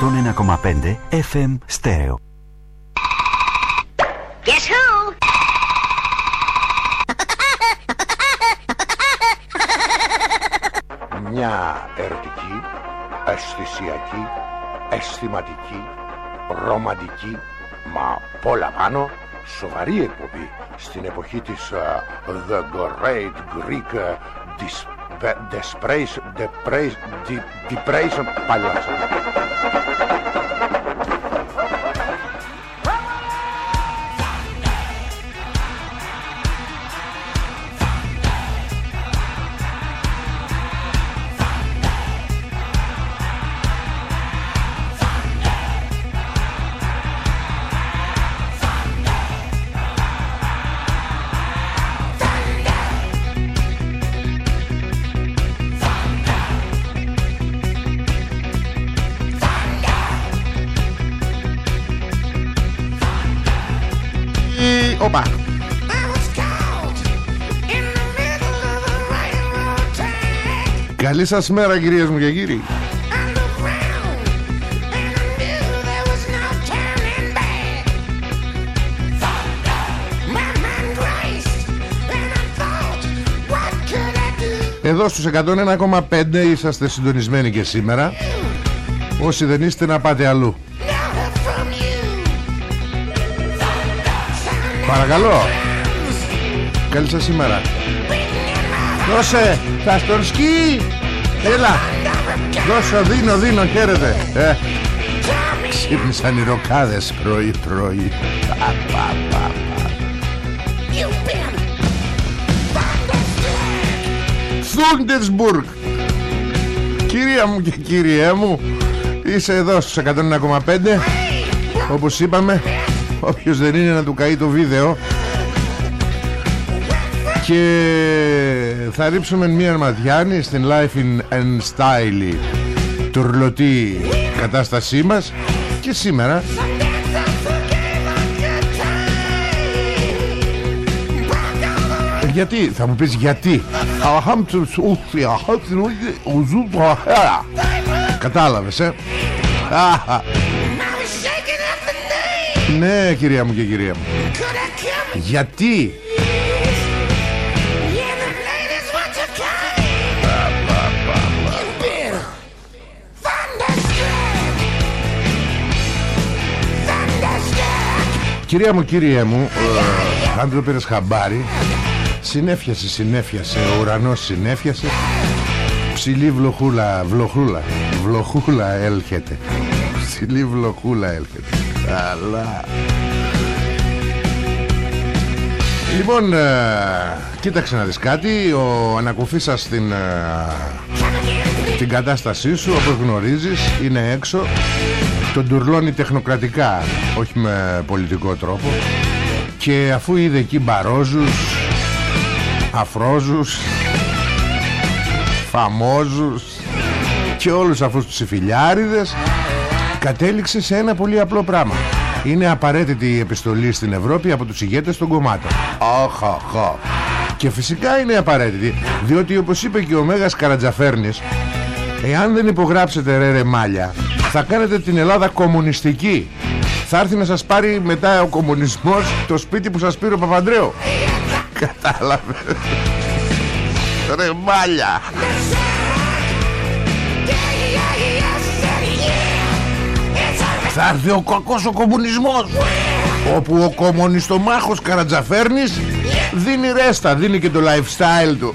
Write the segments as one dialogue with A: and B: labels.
A: 101,5 FM Stereo.
B: Guess who?
C: Μια ερωτική, αισθησιακή, αισθηματική, ρομαντική, μα πολλά πάνω, σοβαρή εκπομπή στην εποχή της uh, The Great Greek uh, Depression, Depression, Depression,
D: σας μέρα κυρίες μου και κύριοι. Εδώ στους 101,5 είσαστε συντονισμένοι και σήμερα Όσοι δεν είστε να πάτε αλλού. Παρακαλώ. Καλή σας ημέρα. Δώσε Θα στον σκι Έλα. Δώσε δίνω δίνω χαίρετε. Ε. Ξύπνησαν οι ροκάδες πρωί πρωί. Πα, πα, πα, πα. Θούντερσμπουργκ Κυρία μου και κυριέ μου Είσαι εδώ στους 101,5 Όπως είπαμε. Όποιος δεν είναι να του καεί το βίντεο Και θα ρίψουμε μία ματιάνη στην Life in and Style Τουρλωτή κατάστασή μας. Και σήμερα Γιατί, θα μου πεις γιατί. Κατάλαβες ε; Ναι κυρία μου και κυρία μου. Γιατί Κυρία μου, κύριε μου ε, Αν το πήρες χαμπάρι Συνέφιασε, συνέφιασε Ο ουρανός συνέφιασε Ψηλή βλοχούλα, βλοχούλα Βλοχούλα έλχεται Ψηλή βλοχούλα έλχεται. Καλά. Λοιπόν ε, Κοίταξε να δεις κάτι Ο ανακουφής σας στην ε, Την κατάστασή σου Όπως γνωρίζεις είναι έξω Τον τουρλώνει τεχνοκρατικά Όχι με πολιτικό τρόπο Και αφού είδε εκεί μπαρόζους Αφρόζους Φαμόζους Και όλους αυτούς τους υφηλιάριδες κατέληξε σε ένα πολύ απλό πράγμα. Είναι απαραίτητη η επιστολή στην Ευρώπη από τους ηγέτες των κομμάτων. Αχ, Και φυσικά είναι απαραίτητη, διότι όπως είπε και ο Μέγας Καρατζαφέρνης, εάν δεν υπογράψετε ρε ρε μάλια, θα κάνετε την Ελλάδα κομμουνιστική. Θα έρθει να σας πάρει μετά ο κομμουνισμός το σπίτι που σας πήρε ο Παπαντρέου. Κατάλαβε. Ρε μάλια. Θα έρθει ο κακός ο κομμουνισμός Όπου ο κομμουνιστομάχος Καρατζαφέρνης Δίνει ρέστα Δίνει και το lifestyle του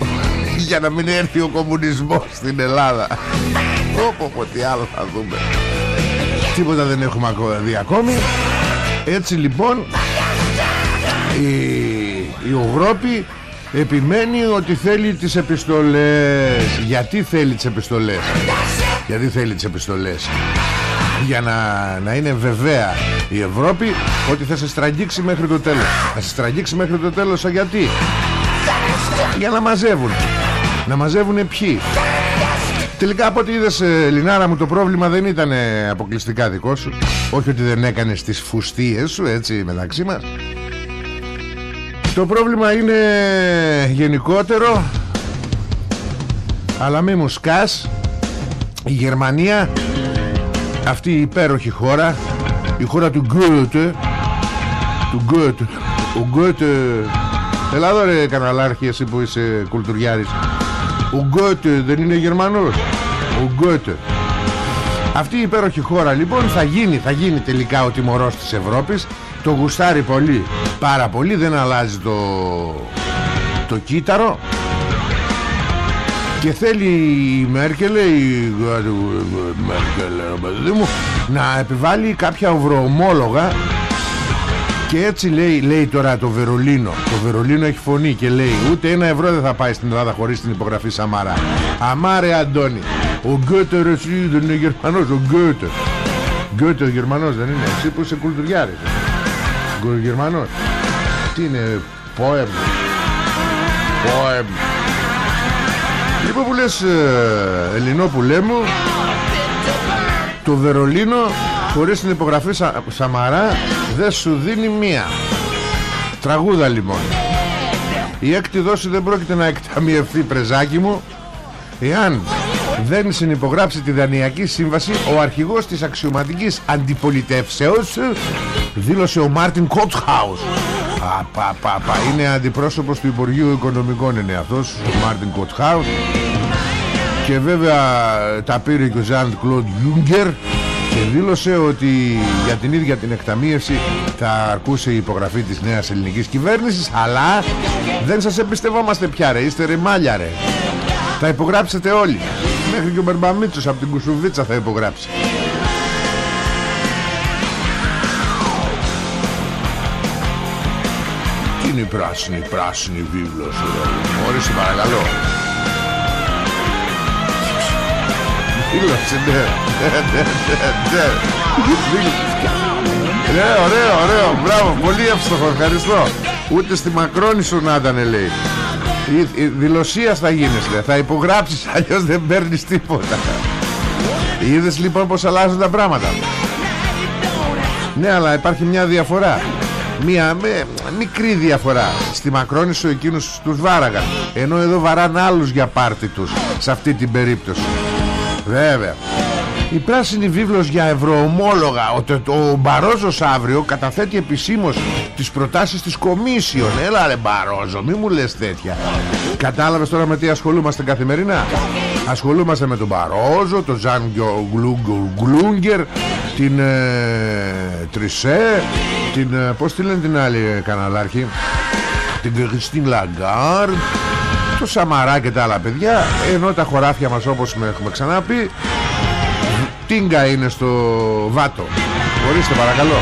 D: Για να μην έρθει ο κομμουνισμός στην Ελλάδα. Όπω πω τι άλλο θα δούμε. Τίποτα δεν έχουμε δει ακόμη. Έτσι λοιπόν Η, η Ευρώπη επιμένει ότι θέλει τις επιστολές. Γιατί θέλει τις επιστολές; Γιατί θέλει τις επιστολές; Για να, να είναι βεβαία η Ευρώπη ότι θα σε στραγγίξει μέχρι το τέλος. Θα σε στραγγίξει μέχρι το τέλος γιατί; Για να μαζεύουν να μαζεύουν ποιοι. Τελικά από ό,τι είδες ε, Λινάρα μου το πρόβλημα δεν ήταν αποκλειστικά δικό σου. Όχι ότι δεν έκανες τις φουστίες σου έτσι μεταξύ μας. Το πρόβλημα είναι γενικότερο Αλλά μη μου σκάς. Η Γερμανία αυτή η υπέροχη χώρα η χώρα του Γκούτε του Γκούτε ο Γκούτε έλα εδώ ρε καναλάρχη εσύ που είσαι κουλτουριάρης. Ο Γκούτε δεν είναι Γερμανός. Ο Γκούτε αυτή η υπέροχη χώρα λοιπόν θα γίνει, θα γίνει τελικά ο τιμωρός της Ευρώπης. Το γουστάρει πολύ πάρα πολύ δεν αλλάζει το, το κύτταρο. Και θέλει η Μέρκελ η Μέρκελ μου, να επιβάλλει κάποια οβροομόλογα και έτσι λέει, λέει τώρα το Βερολίνο. Το Βερολίνο έχει φωνή και λέει ούτε ένα ευρώ δεν θα πάει στην Ελλάδα χωρίς την υπογραφή Σαμαρά αμάρε Αντώνη ο Γκέτε ρε εσύ δεν είναι Γερμανός Ο Γκέτε Γκέτε ο Γερμανός δεν είναι Εσύ που είσαι κουλτουριάρης Ο Γερμανός Τι είναι Πόεμ Πόεμ Λοιπόν που λες ε, Ελληνόπουλέ μου Το Βερολίνο Χωρίς την υπογραφή Σα, Σαμαρά Δεν σου δίνει μία. Τραγούδα λοιπόν. Η έκτη δόση δεν πρόκειται να εκταμιευθεί πρεζάκι μου. Εάν δεν συνυπογράψει τη Δανειακή Σύμβαση ο αρχηγός της αξιωματικής αντιπολιτεύσεως δήλωσε ο Μάρτιν Κότχαους. Πα, πα, πα, είναι αντιπρόσωπος του Υπουργείου Οικονομικών είναι αυτός ο Μάρτιν Κότχαους. Και βέβαια τα πήρε και ο Ζαν Κλοντ Γιούνκερ και δήλωσε ότι για την ίδια την εκταμίευση θα αρκούσε η υπογραφή της νέας ελληνικής κυβέρνησης αλλά δεν σας εμπιστευόμαστε πια ρε. Είστε ρε μάλια ρε. Θα υπογράψετε όλοι. Μέχρι και ο Μπερμπαμίτσος από την Κουσουβίτσα θα υπογράψει. Τι είναι η πράσινη, η πράσινη βίβλος Μόρισε παρακαλώ Βίβλος, ναι Ναι, ναι, ναι. Ναι, ωραίο, ωραίο. Μπράβο, πολύ εύστοχο, ευχαριστώ. Ούτε στη Μακρόνισο να ήταν λέει. Δηλωσίας θα γίνεις λέει. Θα υπογράψεις αλλιώς δεν παίρνεις τίποτα. Είδες λοιπόν πως αλλάζουν τα πράγματα. Ναι αλλά υπάρχει μια διαφορά. Μια με, μικρή διαφορά. Στη Μακρόνισο εκείνους τους βάραγαν. Ενώ εδώ βαράν άλλους για πάρτι τους Σε αυτή την περίπτωση Βέβαια. Η πράσινη βίβλος για ευρωομόλογα. Ο, ο, ο Μπαρόζος αύριο καταθέτει επισήμως τις προτάσεις της Κομίσιον. Έλα ρε Μπαρόζο μη μου λες τέτοια. Κατάλαβες τώρα με τι ασχολούμαστε καθημερινά; Ασχολούμαστε με τον Μπαρόζο Τον Ζαν Γκλούγκερ Την ε, Τρισέ Την ε, πως τη λένε την άλλη ε, καναλάρχη; Την Κριστίν Λαγκάρντ Το Σαμαρά και τα άλλα παιδιά Ενώ τα χωράφια μας όπως έχουμε ξαναπεί Τίγκα είναι στο Βάτο Ορίστε παρακαλώ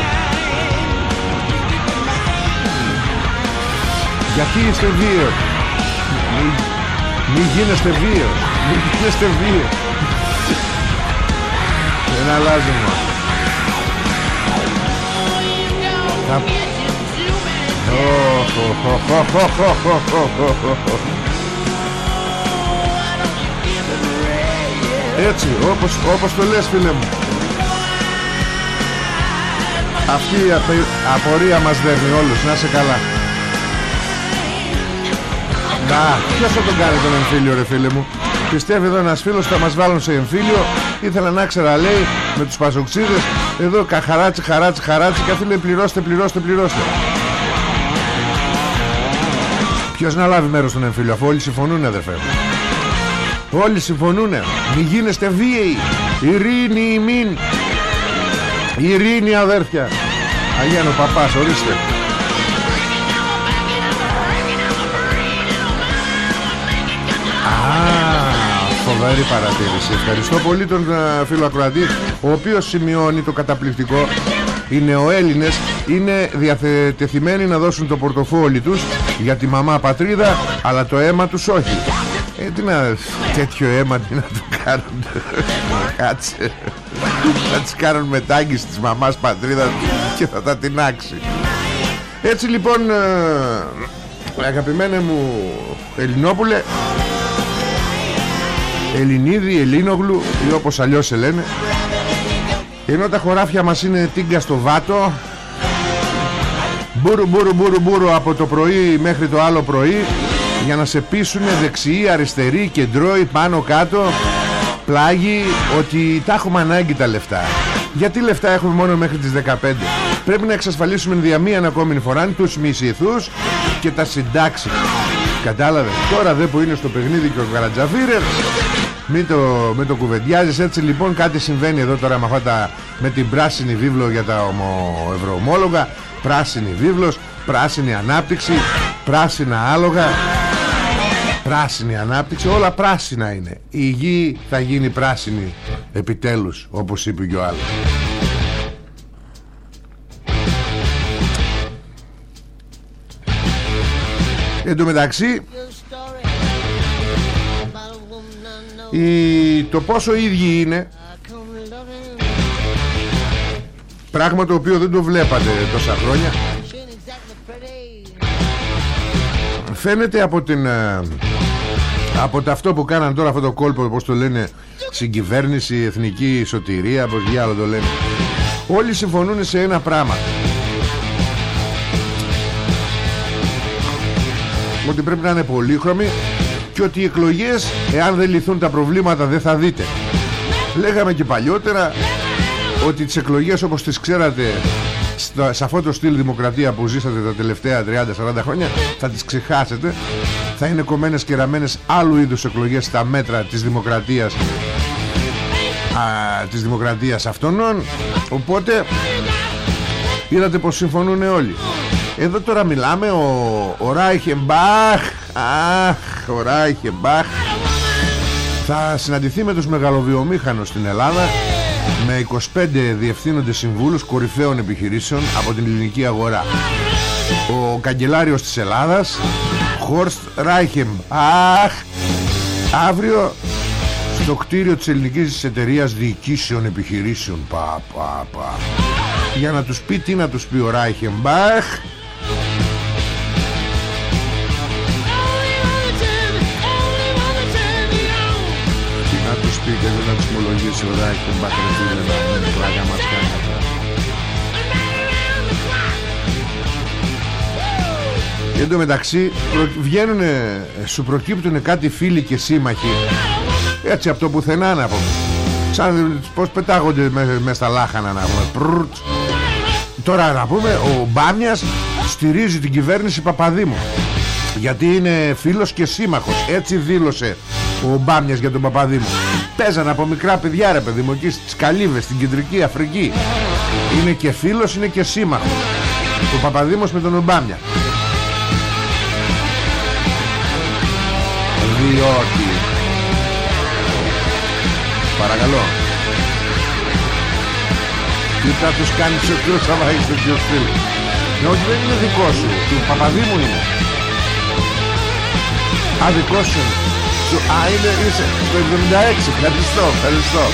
D: Γιατί είστε δύο Μη, μη γίνεστε δύο Μη γίνεστε δύο Δεν αλλάζουμε Θα... Έτσι όπως, όπως το λες φίλε μου. Αυτή η απορία μας δέρνει όλους. Να σε καλά. Να ποιος θα τον κάνει τον εμφύλιο ρε φίλε μου. Πιστεύει εδώ ένας φίλος θα μας βάλουν σε εμφύλιο. Ήθελα να ξέρα λέει με τους πασοξίδες Εδώ χαράτσι χαράτσι χαράτσι. Και λέει πληρώστε πληρώστε πληρώστε. Ποιος να λάβει μέρος στον εμφύλιο Αφού όλοι συμφωνούν αδερφέ Όλοι συμφωνούνε. Μη γίνεστε βίαιοι. Ειρήνη ημίν. Ειρήνη αδέρφια. Αγιάνο παπάς ορίστε. Α, φοβερή παρατήρηση. Ευχαριστώ πολύ τον uh, φίλο Ακροατή Ο οποίος σημειώνει το καταπληκτικό. Οι νεοέλληνες είναι διαθετημένοι να δώσουν το πορτοφόλι τους για τη μαμά πατρίδα αλλά το αίμα τους όχι ε, τι να, τέτοιο αίμα τι να του κάνουν. Κάτσε. Να τις κάνουν μετάγγιση της μαμάς πατρίδα Και θα τα τεινάξει. Έτσι λοιπόν ε, Αγαπημένε μου Ελληνόπουλε Ελληνίδη, Ελλήνογλου Ή όπως αλλιώς σε λένε Ενώ τα χωράφια μας είναι τίγκα στο βάτο Μπούρου μπούρου μπούρου μπούρου από το πρωί μέχρι το άλλο πρωί για να σε πείσουν δεξιοί, αριστεροί, κεντρώοι, πάνω κάτω πλάγι ότι τα έχουμε ανάγκη τα λεφτά. Γιατί λεφτά έχουμε μόνο μέχρι τις 15 Πρέπει να εξασφαλίσουμε διαμίαν ακόμη φορά Τους μισηθούς και τα συντάξεις. Κατάλαβες; Τώρα δε που είναι στο παιχνίδι και ο Καρατζαφίρερ μην το, μην το κουβεντιάζεις. Έτσι λοιπόν κάτι συμβαίνει εδώ τώρα με, αυτά τα, με την πράσινη βίβλο για τα ευρωομόλογα πράσινη βίβλος πράσινη ανάπτυξη πράσινα άλογα πράσινη ανάπτυξη όλα πράσινα είναι. Η γη θα γίνει πράσινη επιτέλους όπως είπε και ο άλλος Εν τω μεταξύ η, το πόσο ίδιοι είναι πράγμα το οποίο δεν το βλέπατε τόσα χρόνια φαίνεται από την ε, από το αυτό που κάναν τώρα αυτό το κόλπο όπως το λένε συγκυβέρνηση, εθνική σωτηρία πως άλλο το λένε. Όλοι συμφωνούν σε ένα πράγμα. Ότι πρέπει να είναι πολύχρωμοι και ότι οι εκλογές εάν δεν λυθούν τα προβλήματα δεν θα δείτε. Λέγαμε και παλιότερα ότι τις εκλογές όπως τις ξέρατε σε αυτό το στυλ δημοκρατία που ζήσατε τα τελευταία 30-40 χρόνια θα τις ξεχάσετε θα είναι κομμένες και ραμμένες άλλου είδους εκλογές στα μέτρα της δημοκρατίας. Α, της δημοκρατίας αυτών. Οπότε είδατε πως συμφωνούν όλοι. Εδώ τώρα μιλάμε ο, ο Ράιχεμπαχ Αχ ο Ράιχεμπαχ Θα συναντηθεί με τους μεγαλοβιομήχανους στην Ελλάδα Με 25 διευθύνοντες συμβούλους κορυφαίων επιχειρήσεων από την ελληνική αγορά. Ο καγκελάριος της Ελλάδας Χόρστ Ράιχεμ. Αχ! Αύριο στο κτίριο της ελληνικής εταιρείας διοικήσεων επιχειρήσεων. Πα, πα, πα. Για να τους πει τι να τους πει ο Ράιχεμπαχ πει και δεν θα τσιμολογήσει ο Ράκη τον Μπακρετήλε να μην πλάκα μας κάνει Εν τω μεταξύ βγαίνουν, σου προκύπτουν κάτι φίλοι και σύμμαχοι. Έτσι από το πουθενά να πούμε σαν πως πετάγονται μέσα με στα λάχανα να πούμε. Τώρα να πούμε ο Μπάμιας στηρίζει την κυβέρνηση Παπαδήμου. Γιατί είναι φίλος και σύμμαχος. Έτσι δήλωσε ο Μπάμιας για τον Παπαδήμου. Παίζαν από μικρά παιδιά ρε παιδί μου εκεί στις Καλύβες στην Κεντρική Αφρική. Είναι και φίλος είναι και σύμμαχος. Ο Παπαδήμος με τον Ομπάμια διότι. Παρακαλώ. Τι θα τους κάνεις ο κύριος άμα έχεις τέτοιο φίλο ναι, όχι δεν είναι δικό σου. Του Παπαδήμου είναι. Α, δικός σου Α, είναι, είσαι στο 76 Ευχαριστώ, ευχαριστώ.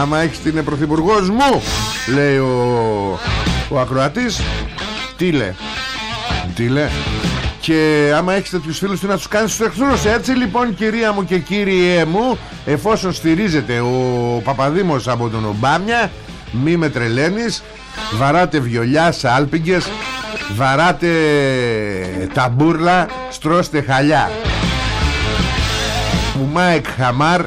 D: Άμα έχεις την πρωθυπουργός μου Λέει ο, ο ακροατής Τι λέει Τι λέει και άμα έχεις τέτοιους φίλους του να τους κάνεις τους εχθρούς Έτσι λοιπόν κυρία μου και κύριέ μου Εφόσον στηρίζεται ο Παπαδήμος από τον Ομπάμα Μη με τρελαίνεις Βαράτε βιολιά σάλπιγγες Βαράτε ταμπούρλα Στρώστε χαλιά. Ο Μάικ Χαμάρ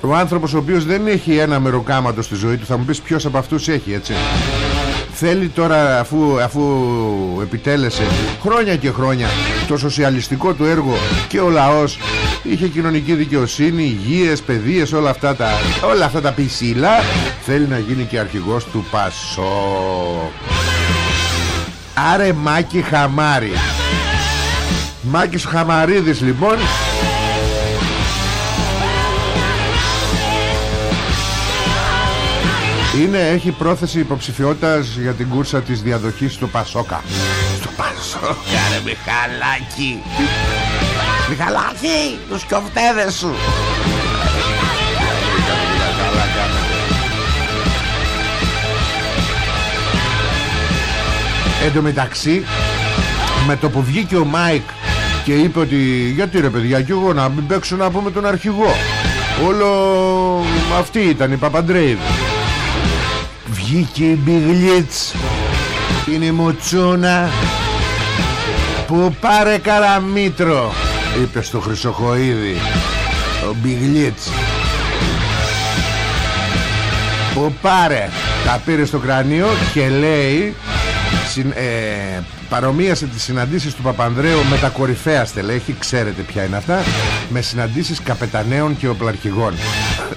D: ο άνθρωπος ο οποίος δεν έχει ένα μεροκάματο στη ζωή του θα μου πεις ποιος από αυτούς έχει έτσι θέλει τώρα αφού, αφού επιτέλεσε χρόνια και χρόνια το σοσιαλιστικό του έργο και ο λαός είχε κοινωνική δικαιοσύνη, υγείες, παιδείες όλα αυτά τα, όλα αυτά τα πισίλα θέλει να γίνει και αρχηγός του Πασό Άρε Μάκη Χαμάρι Μάκης Χαμαρίδης λοιπόν Είναι, έχει πρόθεση υποψηφιότητας για την κούρσα της διαδοχής στο Πασόκα. Στο Πασόκα ρε Μιχαλάκη. Μιχαλάκη τους κοφτέδες σου. Εν τω μεταξύ με το που βγήκε ο Μάικ και είπε ότι γιατί ρε παιδιά και εγώ να μην παίξω να πούμε τον αρχηγό όλο αυτή ήταν η Παπαντρέιδη βγήκε η Μπιγλίτς είναι η Μουτσούνα που πάρε καραμίτρο είπε στο Χρυσοχοίδη. Ο Μπιγλίτς. Πάρε Τα πήρε στο κρανίο και λέει συν, ε, Παρομοίασε τις συναντήσεις του Παπανδρέου Με τα κορυφαία στελέχη. Ξέρετε ποια είναι αυτά. Με συναντήσεις καπεταναίων και οπλαρχηγών.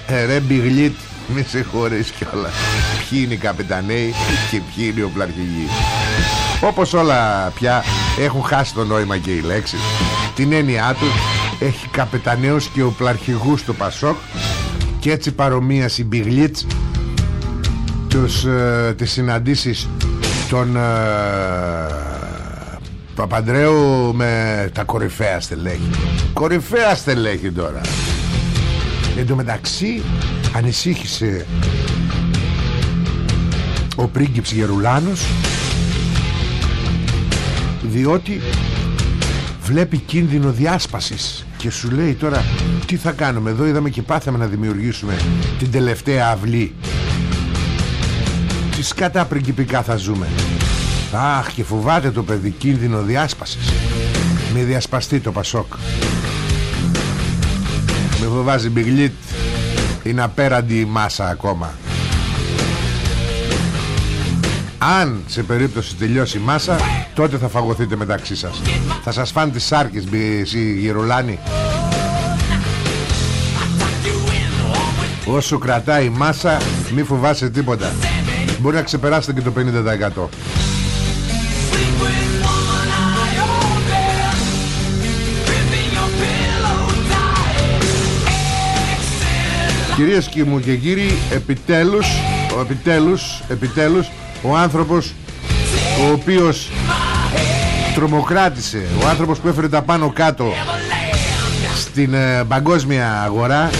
D: Ε, Ρε μπιγλίτ Μη σε χωρίς κιόλας. Ποιοι είναι οι καπεταναίοι Και ποιοι είναι οι οπλαρχηγοί. Όπως όλα πια έχουν χάσει το νόημα και οι λέξεις. Την έννοιά του έχει καπεταναίους και οπλαρχηγούς στο Πασόκ Και έτσι παρομοίασε η Μπιγλίτς τους, ε, τις συναντήσεις των ε, Παπαντρέου με τα κορυφαία στελέχη. Κορυφαία στελέχη τώρα Εν τω μεταξύ ανησύχησε ο πρίγκιψ Γερουλάνος διότι βλέπει κίνδυνο διάσπασης και σου λέει τώρα τι θα κάνουμε εδώ είδαμε και πάθαμε να δημιουργήσουμε την τελευταία αυλή. Τις σκατά πριγκιπικά θα ζούμε αχ και φοβάται το παιδί κίνδυνο διάσπασης. Με διασπαστεί το Πασόκ με φοβάζει μπιγλίτ είναι απέραντη η μάσα ακόμα. Αν σε περίπτωση τελειώσει η μάσα τότε θα φαγωθείτε μεταξύ σας. Θα σας φάνε τις σάρκες εσύ γυρολάνη όσο κρατάει η μάσα μη φοβάσαι τίποτα. Μπορεί να ξεπεράσετε και το 50% Κυρίες και μου και κύριοι Επιτέλους Επιτέλους Επιτέλους Ο άνθρωπος Ο οποίος Τρομοκράτησε Ο άνθρωπος που έφερε τα πάνω κάτω Στην ε, παγκόσμια αγορά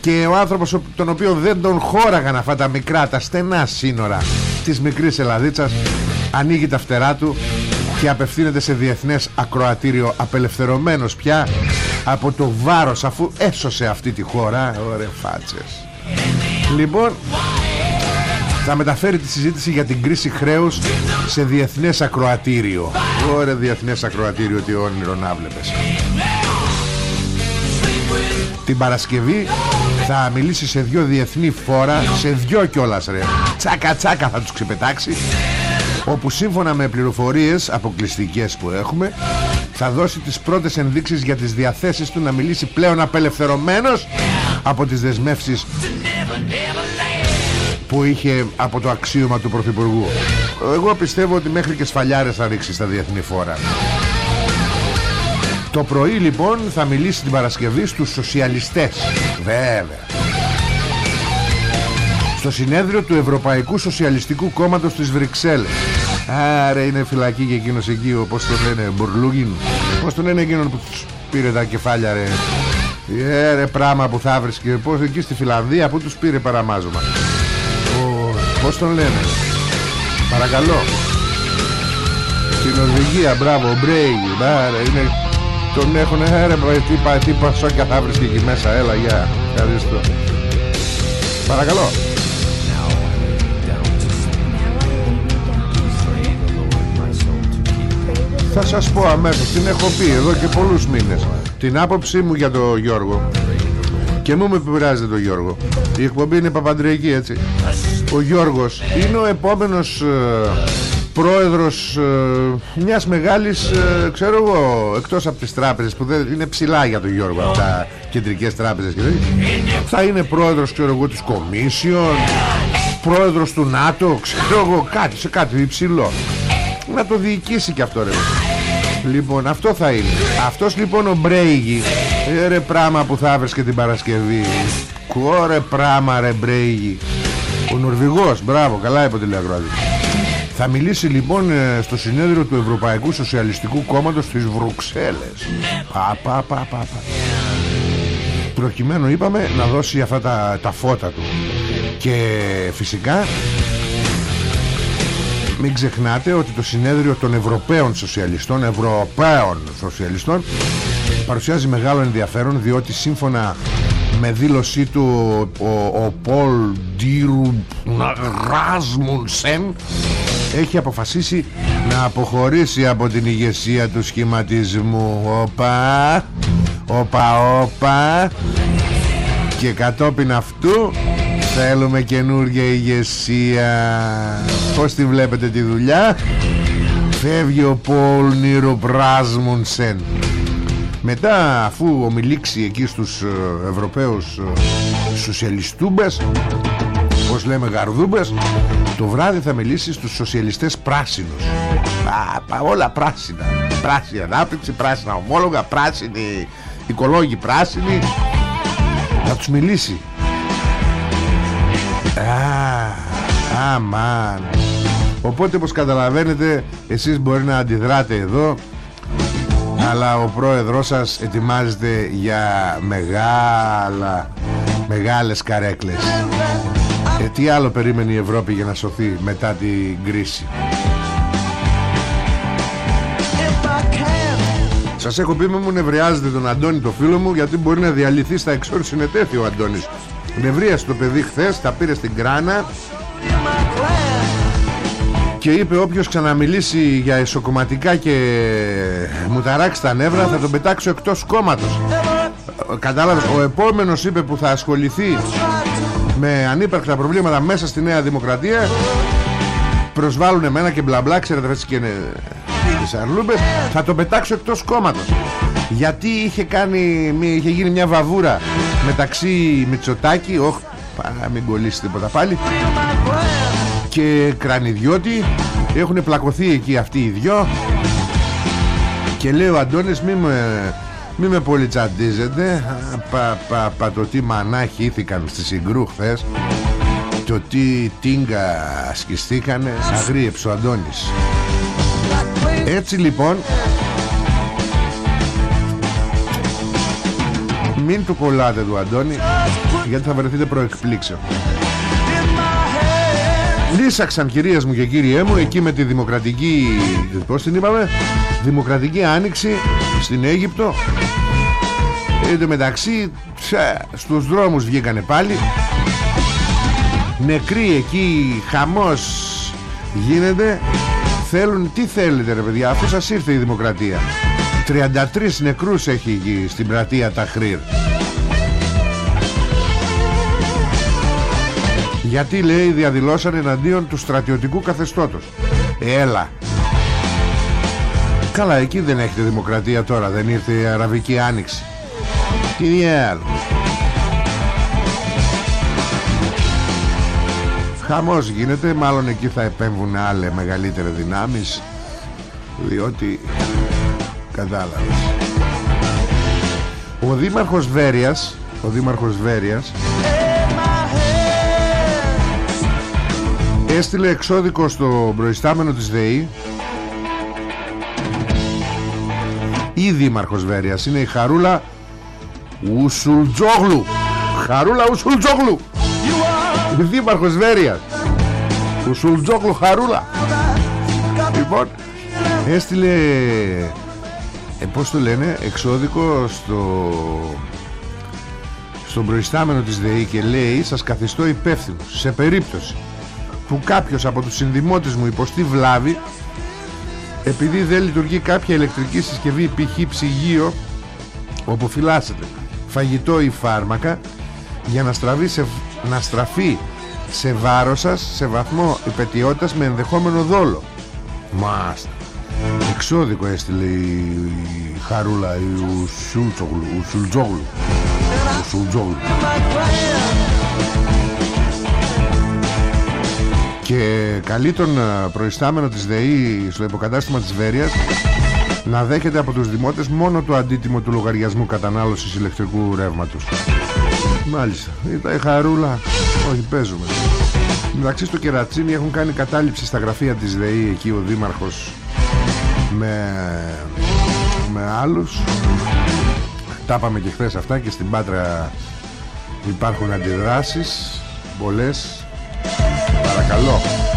D: Και ο άνθρωπος Τον οποίο δεν τον χώραγαν αυτά τα μικρά Τα στενά σύνορα Της μικρής Ελλαδίτσας Ανοίγει τα φτερά του Και απευθύνεται σε διεθνές ακροατήριο Απελευθερωμένος πια από το βάρος αφού έσωσε αυτή τη χώρα Ωραία φάτσες. Λοιπόν θα μεταφέρει τη συζήτηση για την κρίση χρέους σε διεθνές ακροατήριο. Ωραία διεθνές ακροατήριο τι όνειρο να βλέπεις. Την Παρασκευή θα μιλήσει σε δυο διεθνή φόρα Σε δυο κιόλας ρε. Τσάκα τσάκα θα τους ξεπετάξει. Όπου σύμφωνα με πληροφορίες αποκλειστικές που έχουμε θα δώσει τις πρώτες ενδείξεις για τις διαθέσεις του να μιλήσει πλέον απελευθερωμένος από τις δεσμεύσεις που είχε από το αξίωμα του Πρωθυπουργού. Εγώ πιστεύω ότι μέχρι και σφαλιάρες θα ρίξει στα διεθνή φόρα. Το πρωί λοιπόν θα μιλήσει την Παρασκευή στους σοσιαλιστές. Βέβαια. Στο συνέδριο του Ευρωπαϊκού Σοσιαλιστικού Κόμματος της Βρυξέλλες Άρα είναι φυλακή και εκείνος εκεί Πώς τον λένε Μπουρλούγιν. Πώς τον λένε εκείνον που τους πήρε τα κεφάλια ρε; Ε, ρε πράγμα που θα βρεις και πώς εκεί στη Φιλανδία που τους πήρε παραμάζωμα. Ο, Πώς τον λένε; Παρακαλώ. Στην Νορβηγία μπράβο Μπρέι. Είναι τον έχουν ε, ρε τι, τι πασόκια θα βρεις και εκεί μέσα έλα για ευχαριστώ. Παρακαλώ Θα σας πω αμέσως Την έχω πει εδώ και πολλούς μήνες. Την άποψή μου για τον Γιώργο. Και μου με πειράζεται τον Γιώργο. Η εκπομπή είναι παπαντριακή έτσι. Ο Γιώργος είναι ο επόμενος ε, Πρόεδρος ε, Μιας μεγάλης ε, Ξέρω εγώ Εκτός από τις τράπεζες Που δεν είναι ψηλά για τον Γιώργο Από τα κεντρικές τράπεζες και Θα είναι πρόεδρος ξέρω εγώ της Κομίσιον Πρόεδρος του ΝΑΤΟ Ξέρω εγώ κάτι σε κάτι υψηλό να το διοικήσει και αυτό ρε. Λοιπόν αυτό θα είναι. Αυτός λοιπόν ο Μπρέιγι ε, Ρε πράγμα που θα και την Παρασκευή. Κόρε πράγμα ρε Μπρέιγι. Ο Νορβηγός Μπράβο καλά είπε τηλεακροάδη θα μιλήσει λοιπόν ε, στο συνέδριο του Ευρωπαϊκού Σοσιαλιστικού Κόμματος στις Βρουξέλλες. Πα πα πα πα. Προκειμένου είπαμε να δώσει αυτά τα, τα φώτα του. Και φυσικά μην ξεχνάτε ότι το συνέδριο των Ευρωπαίων Σοσιαλιστών Ευρωπαίων Σοσιαλιστών παρουσιάζει μεγάλο ενδιαφέρον διότι σύμφωνα με δήλωσή του ο, ο Πολ Ντίρου Ράσμουνσεν έχει αποφασίσει να αποχωρήσει από την ηγεσία του σχηματισμού. Όπα όπα όπα και κατόπιν αυτού Θέλουμε καινούργια ηγεσία. Πώς τη βλέπετε τη δουλειά; Φεύγει ο Πολ Νίρο Πράσμονσεν Μετά αφού ομιλήξει εκεί στους ε, Ευρωπαίους ε, Σοσιαλιστούμπες Πώς λέμε γαρδούμπες Το βράδυ θα μιλήσει στους σοσιαλιστές πράσινους. Α, Όλα πράσινα. Πράσινη ανάπτυξη, πράσινα ομόλογα Πράσινη οικολόγοι πράσινοι Θα τους μιλήσει Α, αμάν Οπότε όπως καταλαβαίνετε Εσείς μπορεί να αντιδράτε εδώ Αλλά ο πρόεδρός σας ετοιμάζεται για μεγάλα Μεγάλες καρέκλες. Ε, Τι άλλο περίμενε η Ευρώπη για να σωθεί μετά την κρίση; Σας έχω πει με μου νευριάζετε τον Αντώνη το φίλο μου Γιατί μπορεί να διαλυθεί στα εξόρ συνετέθη ο Αντώνης Νευρίασε το παιδί χθες Τα πήρε στην κράνα και είπε όποιος ξαναμιλήσει για ισοκομματικά και μου ταράξει τα νεύρα θα τον πετάξω εκτός κόμματος Κατάλαβες ο επόμενος είπε που θα ασχοληθεί με ανύπαρκτα προβλήματα μέσα στη Νέα Δημοκρατία προσβάλλουν εμένα και μπλα μπλα ξέρετε έτσι και είναι τις αρλούμπες θα τον πετάξω εκτός κόμματος γιατί είχε, κάνει, είχε γίνει μια βαβούρα μεταξύ Μητσοτάκη όχι να μην κολλήσει τίποτα πάλι και Κρανιδιώτη. Έχουν πλακωθεί εκεί αυτοί οι δυο. Και λέει ο Αντώνης μη με, μη με πολυτσαντίζετε. Πα, πα, πα, το τι μανάχοι ήθηκαν στη Συγκρού χθες το τι τίνγκα ασκηστήκανε αγρίεψε ο Αντώνης έτσι λοιπόν μην του κολλάτε του Αντώνη γιατί θα βρεθείτε προεκπλήξεων. Λύσαξαν κυρίες μου και κύριέ μου εκεί με τη δημοκρατική πώς την είπαμε δημοκρατική άνοιξη στην Αίγυπτο. Εν μεταξύ στους δρόμους βγήκανε πάλι. Νεκροί εκεί χαμός γίνεται. Θέλουν τι θέλετε ρε παιδιά αφού σας ήρθε η δημοκρατία 33 νεκρούς έχει εκεί στην πρατεία Ταχρήρ. Γιατί λέει διαδηλώσαν εναντίον του στρατιωτικού καθεστώτος. Έλα. Καλά εκεί δεν έχετε δημοκρατία τώρα Δεν ήρθε η Αραβική Άνοιξη. Τι άλλο Χαμός γίνεται Μάλλον εκεί θα επέμβουν άλλες μεγαλύτερες δυνάμεις Διότι Κατάλαβες. Ο Δήμαρχος Βέρειας Ο Δήμαρχος Βέρειας Έστειλε εξώδικο στο προϊστάμενο της ΔΕΗ. Η Δήμαρχος Βέρειας Είναι η Χαρούλα Ουσουλτζόγλου. Χαρούλα Ουσουλτζόγλου. Η Δήμαρχος Βέρειας. Ουσουλτζόγλου Χαρούλα. Λοιπόν Έστειλε ε, Πώς το λένε Εξώδικο στο Στον προϊστάμενο της ΔΕΗ Και λέει σας καθιστώ υπεύθυνο Σε περίπτωση που κάποιος από τους συνδημότες μου υποστεί βλάβη επειδή δεν λειτουργεί κάποια ηλεκτρική συσκευή π.χ. ψυγείο όπου φυλάσσεται φαγητό ή φάρμακα για να, στραβεί σε, να στραφεί σε βάρος σας σε βαθμό υπετιότητας με ενδεχόμενο δόλο Μάστα Εξώδικο έστειλε η Χαρούλα η Ουσουλτζόγλου Ουσουλτζόγλου και καλεί τον ε, προϊστάμενο της ΔΕΗ στο υποκατάστημα της Βέρειας να δέχεται από τους δημότες μόνο το αντίτιμο του λογαριασμού κατανάλωσης ηλεκτρικού ρεύματος. Μάλιστα, ήταν η χαρούλα Όχι παίζουμε Μεταξύ στο Κερατσίνι έχουν κάνει κατάληψη στα γραφεία της ΔΕΗ Εκεί ο Δήμαρχος Με, με άλλους. Τα είπαμε και χθες αυτά Και στην Πάτρα υπάρχουν αντιδράσεις Πολλές. Παρακαλώ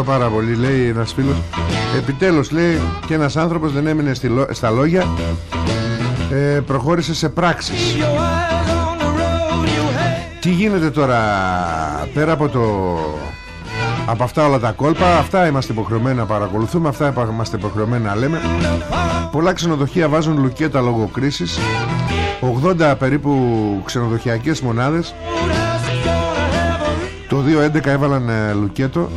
D: ευχαριστώ πάρα πολύ Λέει ένας φίλος. Επιτέλους λέει και ένας άνθρωπος δεν έμεινε στα λόγια ε, Προχώρησε σε πράξεις. Τι γίνεται τώρα πέρα από το από αυτά όλα τα κόλπα Αυτά είμαστε υποχρεωμένοι να παρακολουθούμε Αυτά είμαστε υποχρεωμένοι να λέμε. Πολλά ξενοδοχεία βάζουν λουκέτα λόγω κρίσης 80 περίπου ξενοδοχειακές μονάδες. Το 2011 έβαλαν ε, λουκέτο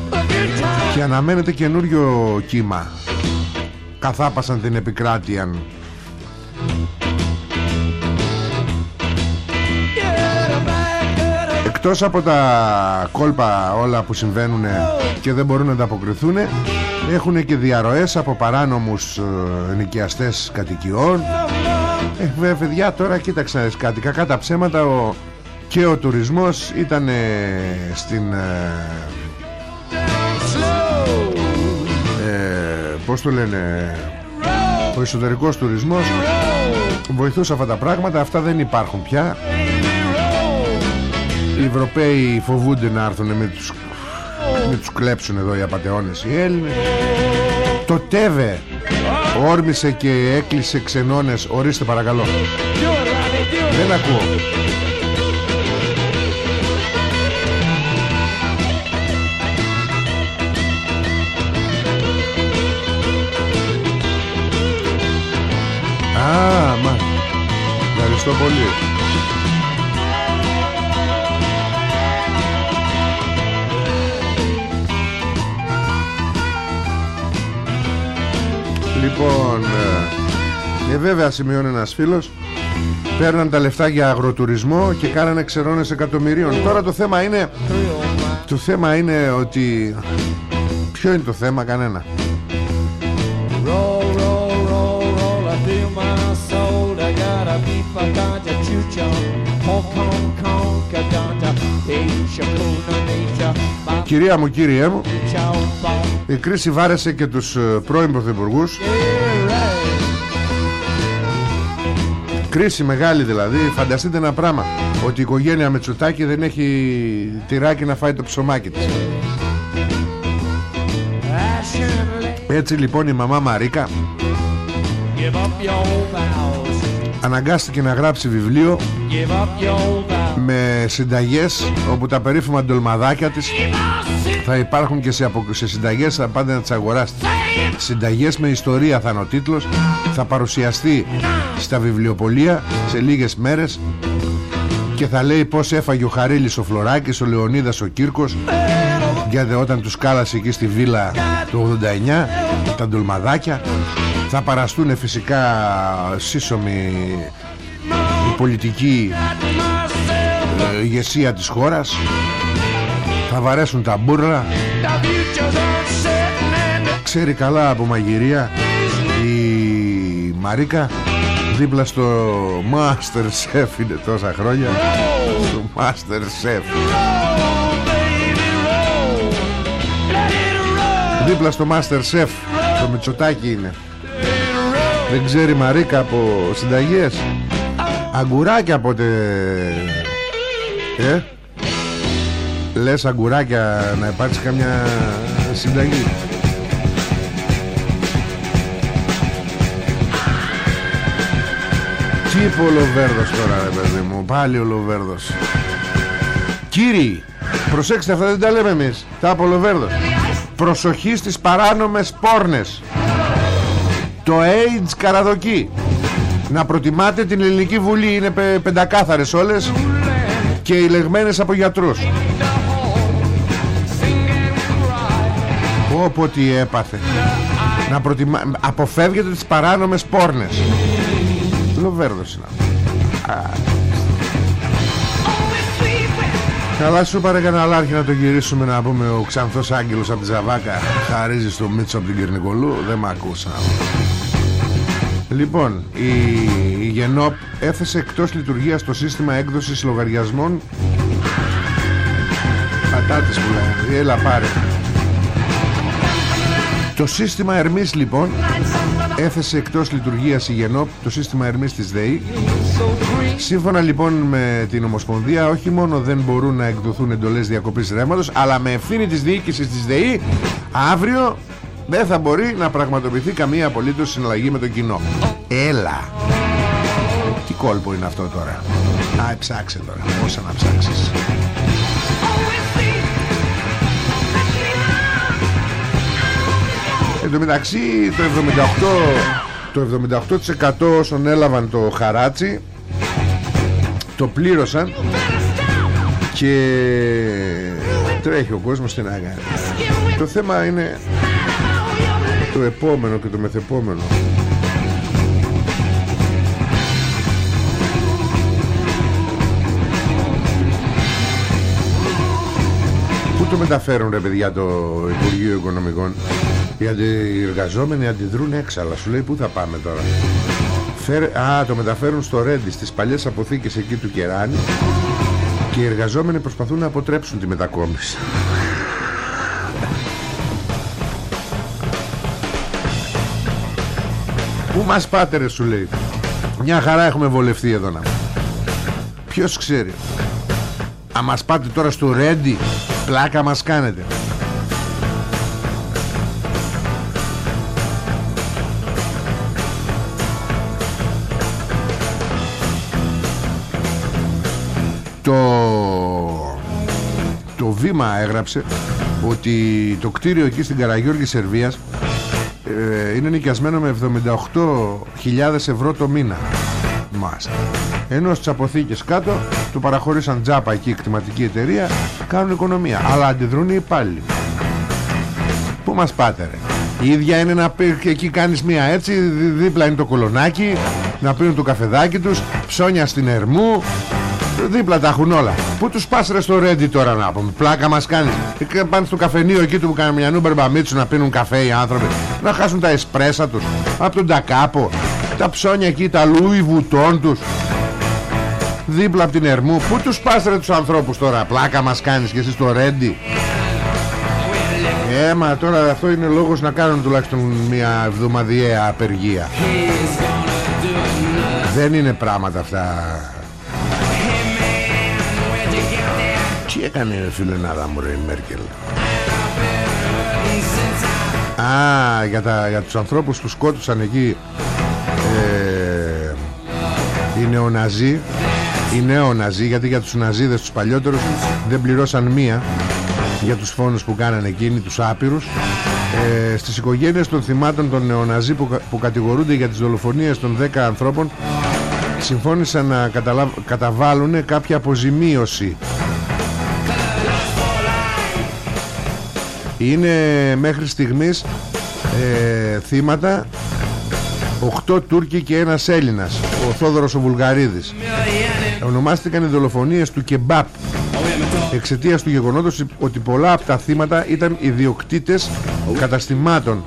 D: Και αναμένεται καινούριο κύμα. Καθάπασαν την επικράτεια. Εκτός από τα κόλπα όλα που συμβαίνουν και δεν μπορούν να ανταποκριθούν Έχουν και διαρροές από παράνομους ε, νοικιαστές κατοικιών. Ε παιδιά τώρα κοίταξα κάτι Κακά τα ψέματα. Ο, και ο τουρισμός ήταν στην... Ε, πώς το λένε ο εσωτερικός τουρισμός βοηθούσε αυτά τα πράγματα αυτά δεν υπάρχουν πια. Οι Ευρωπαίοι φοβούνται να έρθουν με τους, με τους κλέψουν εδώ οι απατεώνες οι Έλληνες. Το ΤΕΒΕ όρμησε και έκλεισε ξενώνες. Ορίστε παρακαλώ. Δεν ακούω Α, μα Ευχαριστώ πολύ. Λοιπόν ε, ε, βέβαια σημειώνει ένας φίλος Παίρναν τα λεφτά για αγροτουρισμό Και κάνανε ξερώνες εκατομμυρίων. Τώρα το θέμα είναι Το θέμα είναι ότι Ποιο είναι το θέμα κανένα Κυρία μου, κύριέ μου Η κρίση βάρεσε και τους ε, πρώην πρωθυπουργούς. Κρίση μεγάλη δηλαδή. Φανταστείτε ένα πράγμα Ότι η οικογένεια Μετσουτάκη δεν έχει τυράκι να φάει το ψωμάκι της. Έτσι λοιπόν η μαμά Μαρίκα Αναγκάστηκε να γράψει βιβλίο Με συνταγές Όπου τα περίφημα ντολμαδάκια της Θα υπάρχουν και σε, απο... σε συνταγές Θα πάτε να τις αγοράσετε. Συνταγές με ιστορία θα είναι ο τίτλος. Θα παρουσιαστεί στα βιβλιοπολία Σε λίγες μέρες Και θα λέει πως έφαγε ο Χαρίλης ο Φλωράκης Ο Λεωνίδας ο Κύρκος. Γιατί όταν τους κάλασε εκεί στη βίλα του 89 Τα ντολμαδάκια. Θα παραστούν φυσικά σύσσωμη η πολιτική ε, ηγεσία της χώρας. Θα βαρέσουν τα μπουρλα. Ξέρει καλά από μαγειρία η Μαρίκα. Δίπλα στο Master Chef είναι τόσα χρόνια. Στο Master Chef δίπλα στο Master Chef το Μητσοτάκι είναι. Δεν ξέρει Μαρίκα από συνταγές Αγκουράκια πότε Ε Λες αγκουράκια να υπάρξει καμιά συνταγή. Τι είπε ο Λοβέρδος τώρα ρε παιδί μου Πάλι ο Λοβέρδος. Κύριοι Προσέξτε αυτά δεν τα λέμε εμείς Τα είπε ο Λοβέρδος. Προσοχή στις παράνομες πόρνες. Το AIDS καραδοκεί Να προτιμάτε την Ελληνική Βουλή. Είναι πεντακάθαρες όλες Και ηλεγμένες από γιατρούς. Πω τι έπαθε να προτιμα... Αποφεύγετε τις παράνομες πόρνες. Λοβέρδος είναι Καλά σου πάρε κανένα να το γυρίσουμε να πούμε ο Ξανθός Άγγελος από τη Ζαβάκα χαρίζει στο Μίτσο από την Κυρνικολού. Δεν με ακούσαν Λοιπόν, η, η Γενόπ έθεσε εκτός λειτουργίας το σύστημα έκδοσης λογαριασμών. Πατάτες που λένε, έλα πάρε. Το σύστημα Ερμής λοιπόν έθεσε εκτός λειτουργίας η Γενόπ το σύστημα Ερμής της ΔΕΗ. Σύμφωνα λοιπόν με την Ομοσπονδία όχι μόνο δεν μπορούν να εκδοθούν εντολές διακοπής ρεύματος αλλά με ευθύνη της διοίκησης της ΔΕΗ αύριο δεν θα μπορεί να πραγματοποιηθεί καμία απολύτως συναλλαγή με τον κοινό. Έλα. Τι κόλπο είναι αυτό τώρα; Α, ψάξε τώρα. Όσα να ψάξεις Εν τω μεταξύ το 78 Το 78% όσων έλαβαν το χαράτσι Το πλήρωσαν Και Τρέχει ο κόσμος στην αγάπη. Το θέμα είναι Το επόμενο και το μεθεπόμενο το μεταφέρουν ρε παιδιά το Υπουργείο Οικονομικών; Γιατί οι εργαζόμενοι αντιδρούν έξαλα σου λέει πού θα πάμε τώρα; Φέρε... Α το μεταφέρουν στο Ρέντις στις παλιές αποθήκες εκεί του Κεράνη και οι εργαζόμενοι προσπαθούν να αποτρέψουν τη μετακόμιση Πού μας πάτε ρε σου λέει. Μια χαρά έχουμε βολευτεί εδώ να Ποιος ξέρει. Αν μας πάτε τώρα στο Ρέντι Πλάκα μας κάνετε. Το Το βήμα έγραψε ότι το κτίριο εκεί στην Καραγιώργη Σερβίας ε, είναι νοικιασμένο με 78.000 ευρώ το μήνα. Μας ενώ στις αποθήκες κάτω του παραχωρήσαν τζάπα εκεί η κτηματική εταιρεία κάνουν οικονομία. Αλλά αντιδρούν οι υπάλληλοι. Πού μας πάτε ρε; Η ίδια είναι να πει και εκεί κάνεις μία έτσι δίπλα είναι το κολονάκι να πίνουν το καφεδάκι τους ψώνια στην Ερμού δίπλα τα έχουν όλα. Πού τους πας ρε στο Ρέντι τώρα να πούμε; Πλάκα μας κάνεις. Και Πάνε στο καφενείο εκεί του Καμιανού Μπερμπαμίτσου Να πίνουν καφέ οι άνθρωποι. Να χάσουν τα εσπρέσα τους. Από τον Τακάπο Τα ψώνια εκεί τα Λούι Βουτών τους. Δίπλα από την Ερμού. Πού τους πας ρε τους ανθρώπους τώρα; Πλάκα μας κάνεις και εσύ στο Ρέντι Έμα τώρα αυτό είναι λόγος να κάνουν τουλάχιστον μια εβδομαδιαία απεργία. Δεν είναι πράγματα αυτά Τι έκανε φιλενάδα μου ρε η Μέρκελ; Α για, τα, για τους ανθρώπους που σκότωσαν εκεί ε, Οι νεοναζί. Οι νέο-ναζί γιατί για τους ναζίδες τους παλιότερους δεν πληρώσαν μία για τους φόνους που κάνανε εκείνοι τους άπειρους. Ε, στις οικογένειες των θυμάτων των νεοναζί που, που κατηγορούνται για τις δολοφονίες των 10 ανθρώπων συμφώνησαν να καταβάλουν κάποια αποζημίωση είναι μέχρι στιγμής ε, θύματα 8 Τούρκοι και ένας Έλληνας ο Θόδωρος ο Βουλγαρίδης. Ονομάστηκαν οι δολοφονίες του Κεμπάπ. Εξαιτίας του γεγονότος ότι πολλά από τα θύματα ήταν ιδιοκτήτες καταστημάτων.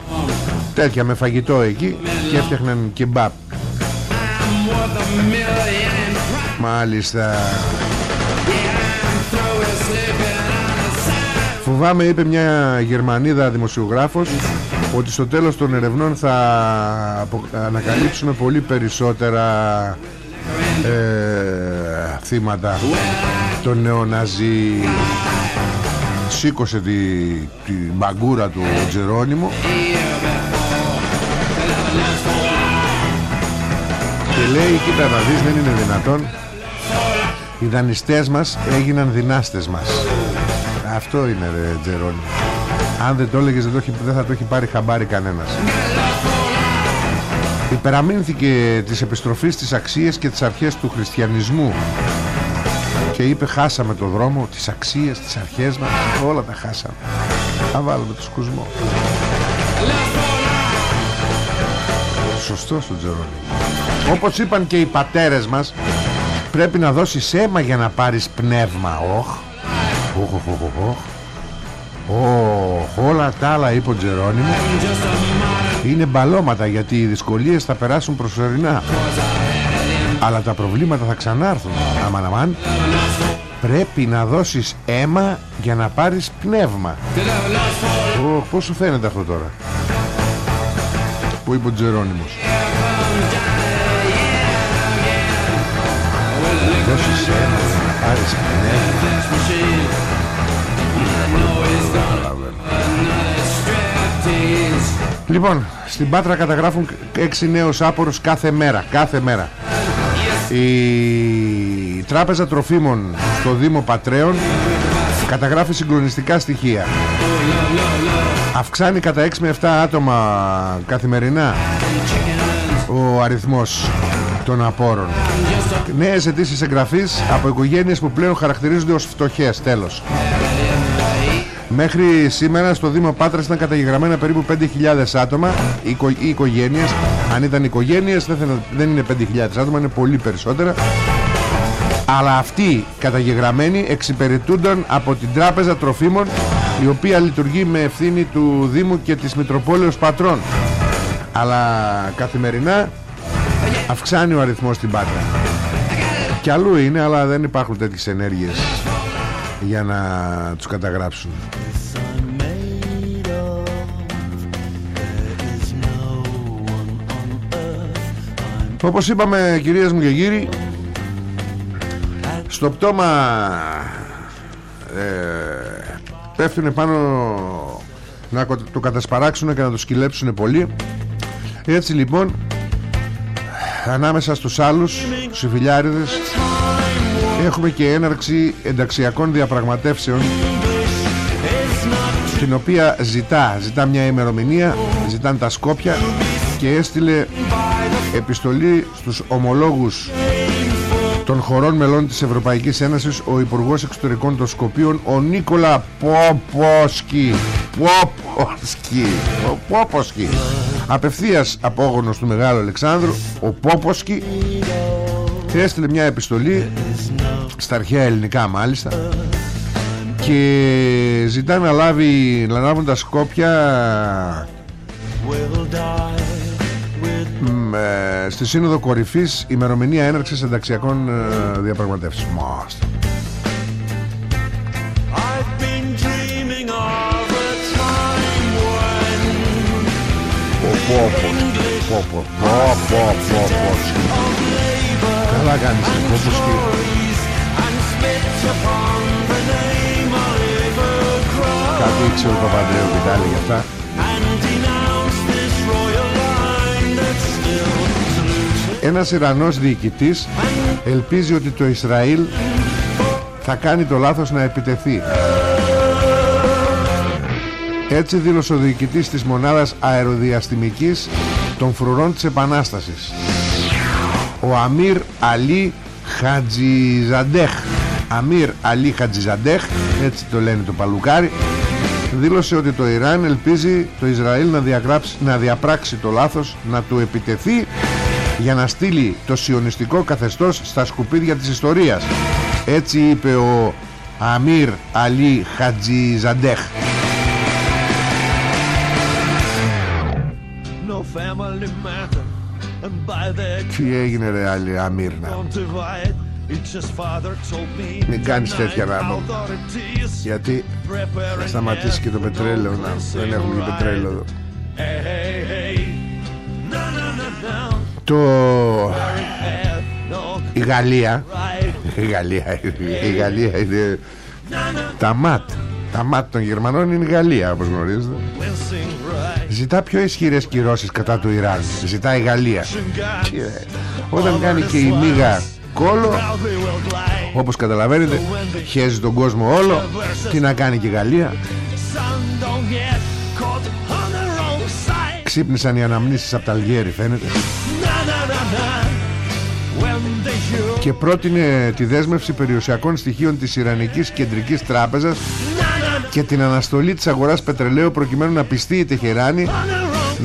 D: Τέτοια με φαγητό εκεί και έφτιαχναν κεμπάπ. Μάλιστα φοβάμαι είπε μια Γερμανίδα δημοσιογράφος ότι στο τέλος των ερευνών θα ανακαλύψουμε πολύ περισσότερα ε, θύματα τον νεοναζί. Σήκωσε τη, τη μπαγκούρα του ο Τζερόνιμο. Και λέει κοίτα να δεις δεν είναι δυνατόν. Οι δανειστές μας έγιναν δυνάστες μας αυτό είναι ρε Τζερόνιμο αν δεν το έλεγες δεν, δεν θα το έχει πάρει χαμπάρι κανένας. Υπεραμείνθηκε της επιστροφής της αξίες και τις αρχές του χριστιανισμού. Και είπε χάσαμε το δρόμο τις αξίες, τις αρχές μας. Όλα τα χάσαμε. Θα βάλουμε το σκουσμό σωστό ο Τζερόνι. Όπως είπαν και οι πατέρες μας πρέπει να δώσεις αίμα για να πάρεις πνεύμα. Όχ όχ όχ όχ όλα τα άλλα είπε ο Τζερόνιμο είναι μπαλώματα γιατί οι δυσκολίες θα περάσουν προσωρινά. Αλλά τα προβλήματα θα ξανάρθουν. Αμάν αμάν. Πρέπει να δώσεις αίμα για να πάρεις πνεύμα. Ω, πώς σου φαίνεται αυτό τώρα; Που είπε ο Τζερόνιμος. Δώσεις αίμα για να πάρεις πνεύμα Λοιπόν, στην Πάτρα καταγράφουν 6 νέους άπορους κάθε μέρα. Κάθε μέρα. Η Τράπεζα Τροφίμων στο Δήμο Πατρέων καταγράφει συγκλονιστικά στοιχεία. Αυξάνει κατά 6 με 7 άτομα καθημερινά ο αριθμός των απόρων. Νέες αιτήσεις εγγραφής από οικογένειες που πλέον χαρακτηρίζονται ως φτωχές. Τέλος. Μέχρι σήμερα στο Δήμο Πάτρας ήταν καταγεγραμμένα περίπου 5.000 άτομα οι οικογένειες. Αν ήταν οικογένειες δεν είναι 5.000 άτομα, είναι πολύ περισσότερα. Αλλά αυτοί καταγεγραμμένοι εξυπηρετούνταν από την Τράπεζα Τροφίμων η οποία λειτουργεί με ευθύνη του Δήμου και της Μητροπόλεως Πατρών. Αλλά καθημερινά αυξάνει ο αριθμός στην Πάτρα. Κι αλλού είναι αλλά δεν υπάρχουν τέτοιες ενέργειες για να τους καταγράψουν. Όπως είπαμε κυρίες μου και κύριοι Στο πτώμα ε, Πέφτουν πάνω Να το κατασπαράξουν και να το σκυλέψουν πολύ Έτσι λοιπόν Ανάμεσα στους άλλους Στους φιλιάριδες Έχουμε και έναρξη ενταξιακών διαπραγματεύσεων Την οποία ζητά Ζητά μια ημερομηνία Ζητάνε τα Σκόπια Και έστειλε επιστολή στους ομολόγους των χωρών μελών της Ευρωπαϊκής Ένωσης ο Υπουργός Εξωτερικών των Σκοπίων ο Νίκολα Πόποσκι Πόποσκι ο Πόποσκι απευθείας απόγονος του Μεγάλου Αλεξάνδρου ο Πόποσκι έστειλε μια επιστολή στα αρχαία ελληνικά μάλιστα και ζητά να λάβει να λάβουν τα Σκόπια ε, στη Σύνοδο Κορυφής ημερομηνία έναρξης ενταξιακών ε, διαπραγματεύσεων. Μάλιστα. Πω πω πω πω πω Καλά κάνεις Πόπος και Κάτι ήξερε ο Παπαντρέου και τα άλλη για αυτά Ένας Ιρανός διοικητής ελπίζει ότι το Ισραήλ θα κάνει το λάθος να επιτεθεί. Έτσι δήλωσε ο διοικητής της μονάδας αεροδιαστημικής των φρουρών της Επανάστασης. Ο Αμύρ Αλή Χατζιζαντέχ Αμύρ Αλή Χατζιζαντέχ έτσι το λένε το παλουκάρι δήλωσε ότι το Ιράν ελπίζει το Ισραήλ να, να διαπράξει το λάθος να του επιτεθεί για να στείλει το σιωνιστικό καθεστώς στα σκουπίδια της ιστορίας. Έτσι είπε ο Αμύρ Αλή Χατζιζαντέχ Τι έγινε ρε Αλή Αμύρνα μην κάνεις τέτοια να Γιατί θα σταματήσει και το πετρέλαιο να... Δεν έχουμε και πετρέλαιο εδώ. Το... Η Γαλλία. Η Γαλλία Η Γαλλία είναι Τα ΜΑΤ. Τα ΜΑΤ των Γερμανών είναι η Γαλλία όπως γνωρίζετε. Ζητά πιο ισχυρές κυρώσεις κατά του Ιράν. Ζητά η Γαλλία. Όταν κάνει και η Μίγα κόλο. Όπως καταλαβαίνετε Χέζει τον κόσμο όλο. Τι να κάνει και η Γαλλία. Ξύπνησαν οι αναμνήσεις από τα Αλγέρι φαίνεται. Και πρότεινε τη δέσμευση περιουσιακών στοιχείων της Ιρανικής Κεντρικής Τράπεζας και την αναστολή της αγοράς πετρελαίου προκειμένου να πιστεί η Τεχεράνη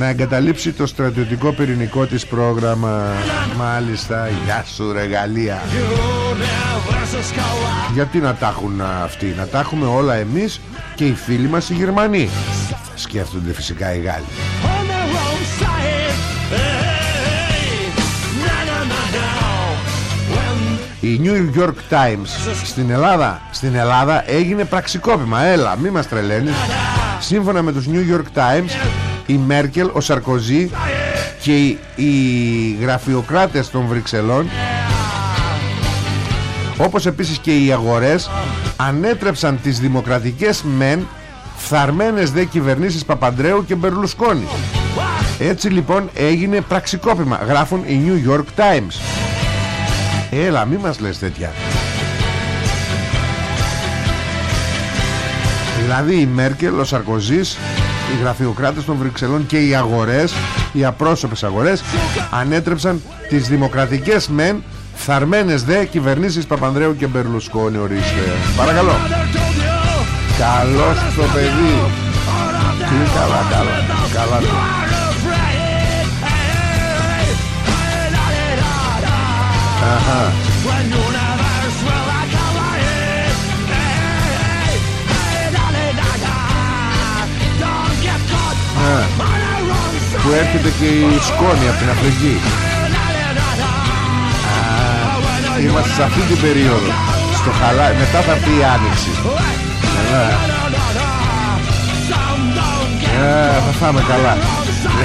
D: να εγκαταλείψει το στρατιωτικό πυρηνικό της πρόγραμμα. Μάλιστα, γεια σου ρε Γαλλία. Γιατί να τα έχουν αυτοί; Να τα έχουμε όλα εμείς και οι φίλοι μας οι Γερμανοί. Σκέφτονται φυσικά οι Γάλλοι. Η New York Times. Στην Ελλάδα, στην Ελλάδα έγινε πραξικόπημα. Έλα μη μας τρελαίνεις. Σύμφωνα με τους New York Times η Μέρκελ, ο Σαρκοζή και οι, οι γραφειοκράτες των Βρυξελών. Όπως επίσης και οι αγορές ανέτρεψαν τις δημοκρατικές μεν φθαρμένες δε κυβερνήσεις Παπαντρέου και Μπερλουσκόνη. Έτσι λοιπόν έγινε πραξικόπημα γράφουν οι New York Times. Έλα μη μας λες τέτοια. Δηλαδή η Μέρκελ, ο Σαρκοζής Οι γραφειοκράτες των Βρυξελών και οι αγορές Οι απρόσωπες αγορές Ανέτρεψαν τις δημοκρατικές μεν Θαρμένες δε κυβερνήσεις Παπανδρέου και Μπερλουσκόνη ορίστε. Παρακαλώ. Καλώς το παιδί. Τι καλά καλά Καλά. Αχα που έρχεται και η σκόνη από την Αφρική. Α, είμαστε σε αυτή την περίοδο. Στο χαλά... μετά θα πει η Άνοιξη. Α, θα φάμε καλά.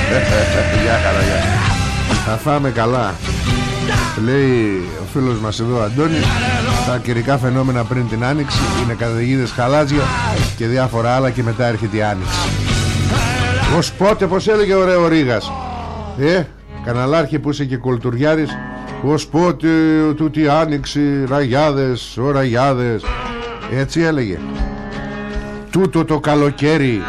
D: Γεια χαρά γεια. Θα φάμε καλά. Λέει ο φίλος μας εδώ Αντώνη Τα καιρικά φαινόμενα πριν την Άνοιξη Είναι καταιγίδες χαλάζια Και διάφορα άλλα και μετά έρχεται η Άνοιξη ως πότε πως έλεγε ωραίο Ρήγας. Ε καναλάρχη που είσαι και κουλτουριάρης Ως πότε τούτη άνοιξη Ραγιάδες, ο ραγιάδες. Έτσι έλεγε. Τούτο το καλοκαίρι.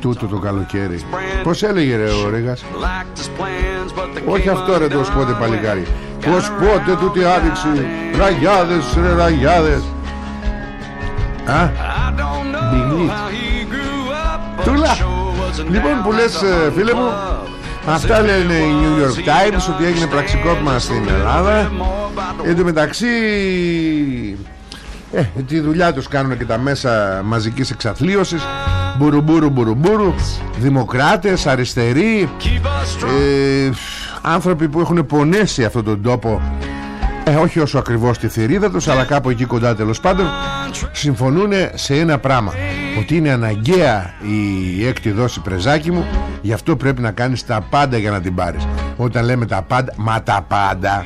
D: Τούτο το καλοκαίρι. Πως έλεγε ρε ο Ρήγας; Όχι αυτό ρε το ως πότε παλικάρι. Ως πότε τούτη άνοιξη Ραγιάδες ρε ραγιάδες. Α; Τούλα Λοιπόν που λες ε, φίλε μου Αυτά λένε οι New York Times Ότι έγινε πραξικόπημα στην Ελλάδα. Εν τω μεταξύ ε, Τη δουλειά τους κάνουν και τα μέσα μαζικής εξαθλίωσης. Μπουρουμπουρου μπουρουμπουρου Δημοκράτες, αριστεροί. Ε, Άνθρωποι που έχουν πονέσει αυτόν τον τόπο ε, όχι όσο ακριβώς τη θηρίδα τους αλλά κάπου εκεί κοντά τέλος πάντων συμφωνούν σε ένα πράγμα ότι είναι αναγκαία η έκτη δόση πρεζάκι μου γι' αυτό πρέπει να κάνεις τα πάντα για να την πάρεις. Όταν λέμε τα πάντα μα τα πάντα.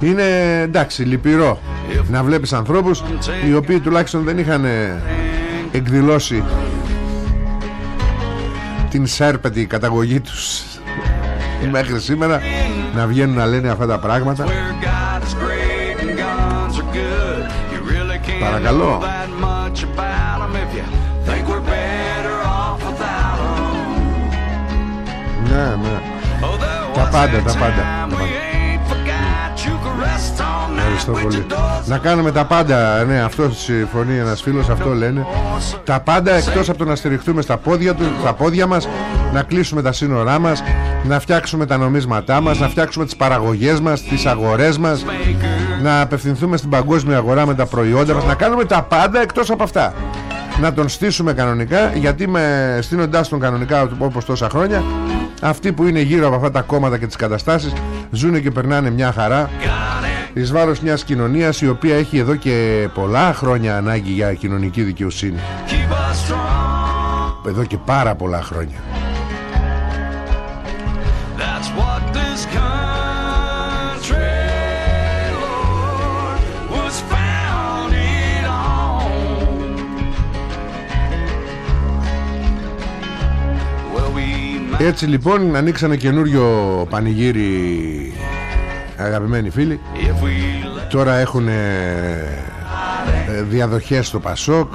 D: Είναι εντάξει λυπηρό να βλέπεις ανθρώπους οι οποίοι τουλάχιστον δεν είχαν εκδηλώσει την σέρπετη καταγωγή τους μέχρι σήμερα να βγαίνουν να λένε αυτά τα πράγματα. Παρακαλώ. Ναι, ναι. Τα πάντα, τα πάντα. Ευχαριστώ πολύ. Να κάνουμε τα πάντα. Ναι αυτός συμφωνεί ένας φίλος Αυτό λένε. Τα πάντα εκτός από το να στηριχτούμε στα πόδια, του, στα πόδια μας Να κλείσουμε τα σύνορά μας Να φτιάξουμε τα νομίσματά μας Να φτιάξουμε τις παραγωγές μας Τις αγορές μας Να απευθυνθούμε στην παγκόσμια αγορά με τα προϊόντα μας Να κάνουμε τα πάντα εκτός από αυτά. Να τον στήσουμε κανονικά γιατί με στείνοντάς τον κανονικά όπως τόσα χρόνια. Αυτοί που είναι γύρω από αυτά τα κόμματα και τις καταστάσεις ζουν και περνάνε μια χαρά εις βάρος μιας κοινωνίας η οποία έχει εδώ και πολλά χρόνια ανάγκη για κοινωνική δικαιοσύνη. Εδώ και πάρα πολλά χρόνια Έτσι λοιπόν ανοίξανε καινούριο πανηγύρι αγαπημένοι φίλοι. Τώρα έχουν ε, διαδοχές στο Πασόκ.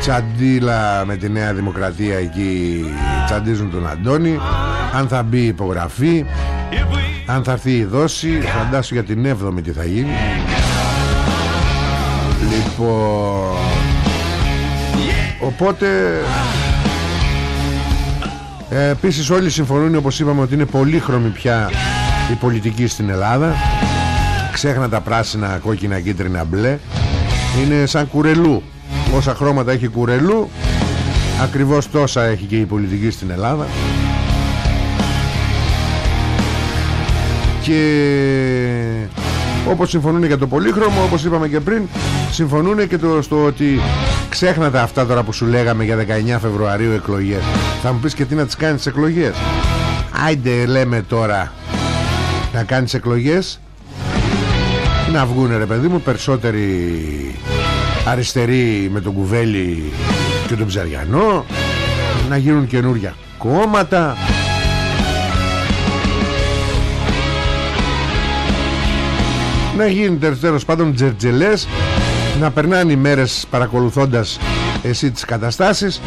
D: Τσαντίλα με τη Νέα Δημοκρατία εκεί τσαντίζουν τον Αντώνη. Αν θα μπει υπογραφή Αν θα έρθει η δόση Φαντάσου για την 7η τι θα γίνει. Λοιπόν Οπότε ε, Επίσης όλοι συμφωνούν όπως είπαμε ότι είναι πολύχρωμη πια η πολιτική στην Ελλάδα. Ξέχνα τα πράσινα, κόκκινα, κίτρινα, μπλε. Είναι σαν κουρελού. Όσα χρώματα έχει κουρελού Ακριβώς τόσα έχει και η πολιτική στην Ελλάδα. Και όπως συμφωνούν για το πολύχρωμο Όπως είπαμε και πριν Συμφωνούν και το, στο ότι Ξέχνατε αυτά τώρα που σου λέγαμε για 19 Φεβρουαρίου εκλογές. Θα μου πεις και τι να τις κάνεις εκλογές. Άιντε λέμε τώρα. Να κάνεις εκλογές Να βγούνε ρε παιδί μου Περισσότεροι αριστεροί Με τον κουβέλι και τον Ψαριανό Να γίνουν καινούρια κόμματα. Να γίνεται τέλος πάντων τζερτζελές να περνάνε οι μέρες παρακολουθώντας εσύ τις καταστάσεις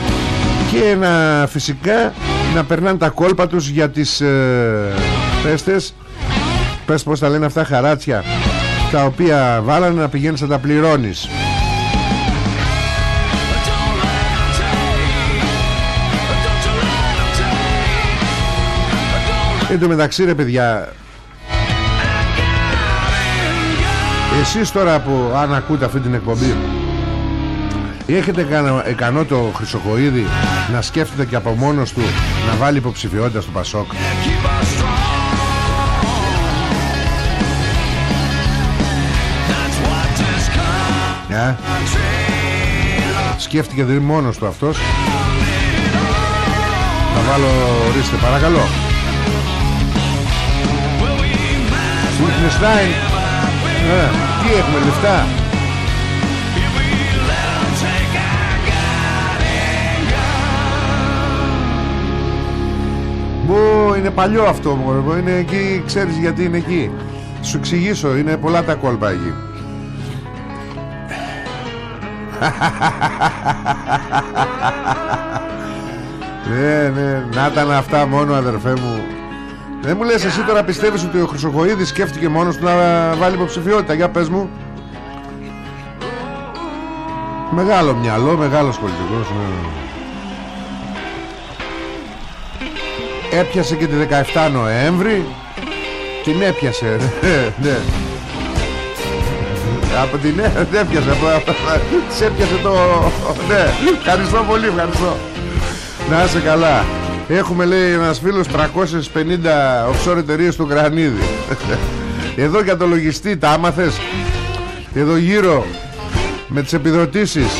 D: και να φυσικά να περνάνε τα κόλπα τους για τις ε, πέστες πες πως τα λένε αυτά χαράτσια τα οποία βάλανε να πηγαίνεις να τα πληρώνεις. Εν τω μεταξύ ρε παιδιά Εσείς τώρα που αν ακούτε αυτή την εκπομπή Έχετε ικανό το Χρυσοκοίδη να σκέφτεται και από μόνος του να βάλει υποψηφιότητα στο Πασόκ; Ε; Σκέφτηκε δηλαδή μόνος του αυτός; Θα βάλω ορίστε παρακαλώ. Λιχνεστάιν ε, Τι έχουμε λεφτά; Μπο, είναι παλιό αυτό Είναι εκεί, ξέρεις γιατί είναι εκεί. Σου εξηγήσω, είναι πολλά τα κόλπα εκεί. Ναι, ναι, να ήταν αυτά μόνο αδερφέ μου Δεν μου λες εσύ τώρα πιστεύεις ότι ο Χρυσοχοίδης σκέφτηκε μόνος του να βάλει υποψηφιότητα. Για πες μου. Μεγάλο μυαλό, μεγάλος πολιτικός ναι. Έπιασε και τη 17 Νοέμβρη. Την έπιασε. Ναι. Από την ναι, δεν έπιασε Σε έπιασε το Ναι, ευχαριστώ πολύ, ευχαριστώ. Να είσαι καλά Έχουμε λέει ένας φίλος 350 offshore εταιρείες του Γρανίδη Εδώ για το λογιστή τα άμαθες Εδώ γύρω Με τις επιδοτήσεις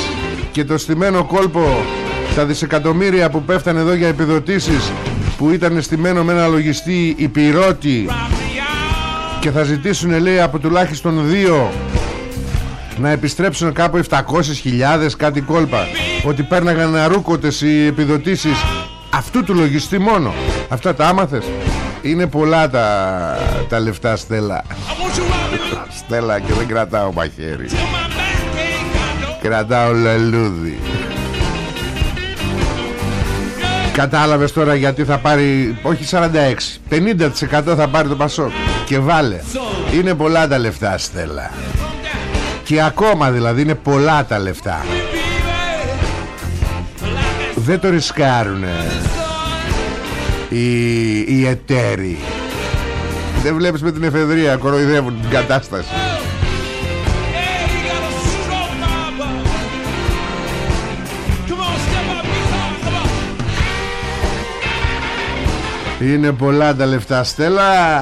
D: Και το στημένο κόλπο Τα δισεκατομμύρια που πέφτανε εδώ για επιδοτήσεις Που ήταν στημένο με ένα λογιστή υπηρώτη Και θα ζητήσουν λέει από τουλάχιστον δύο να επιστρέψουν κάπου 700.000 κάτι κόλπα. Ότι πέρναγαν αρούκοτες οι επιδοτήσεις αυτού του λογιστή μόνο. Αυτά τα άμαθες; Είναι πολλά τα, τα λεφτά Στέλλα. Στέλλα και δεν κρατάω μαχαίρι. Κρατάω λαλούδι Κατάλαβες τώρα γιατί θα πάρει Όχι 46 50% θα πάρει το Πασόκ. Και βάλε. Είναι πολλά τα λεφτά Στέλλα. Και ακόμα δηλαδή είναι πολλά τα λεφτά Δεν το ρισκάρουνε οι, οι εταίροι. Δεν βλέπεις με την εφεδρεία Κοροϊδεύουν την κατάσταση. Είναι πολλά τα λεφτά Στέλλα